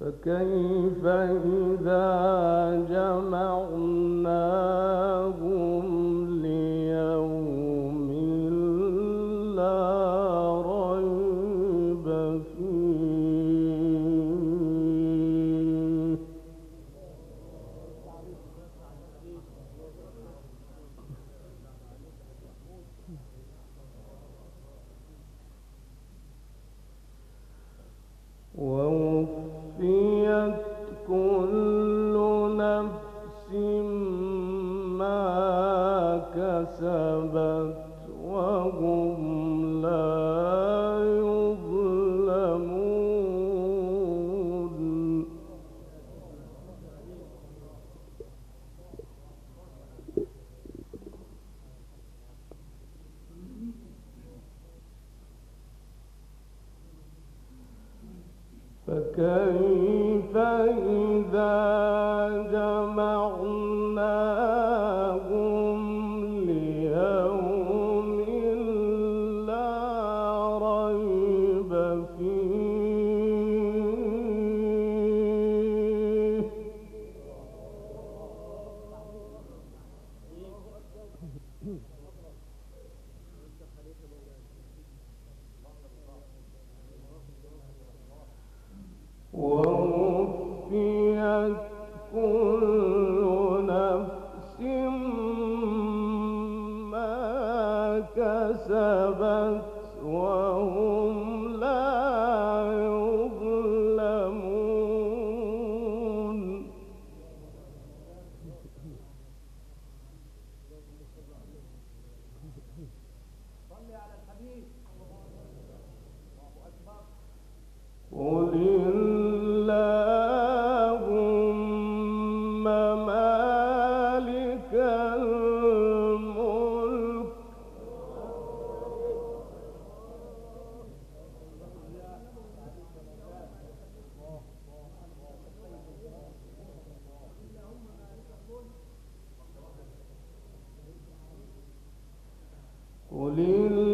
فكيف إذا جمعناهم نفس ما كسبت وهم لا يظلمون. فكيف ووفيت كل نفس ما كسبت. قل